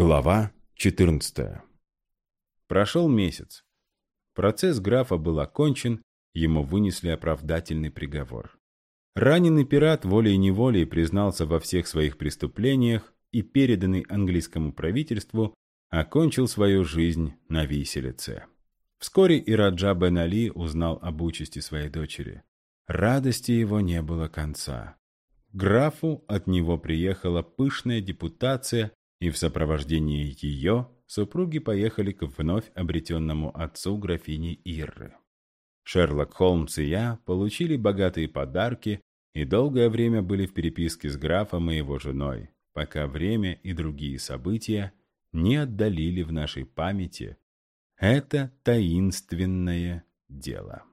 Глава 14 Прошел месяц. Процесс графа был окончен, ему вынесли оправдательный приговор. Раненый пират волей-неволей признался во всех своих преступлениях и, переданный английскому правительству, окончил свою жизнь на виселице. Вскоре и Раджа Бен Али узнал об участи своей дочери. Радости его не было конца. Графу от него приехала пышная депутация и в сопровождении ее супруги поехали к вновь обретенному отцу графини Ирры. Шерлок Холмс и я получили богатые подарки и долгое время были в переписке с графом и его женой, пока время и другие события не отдалили в нашей памяти это таинственное дело.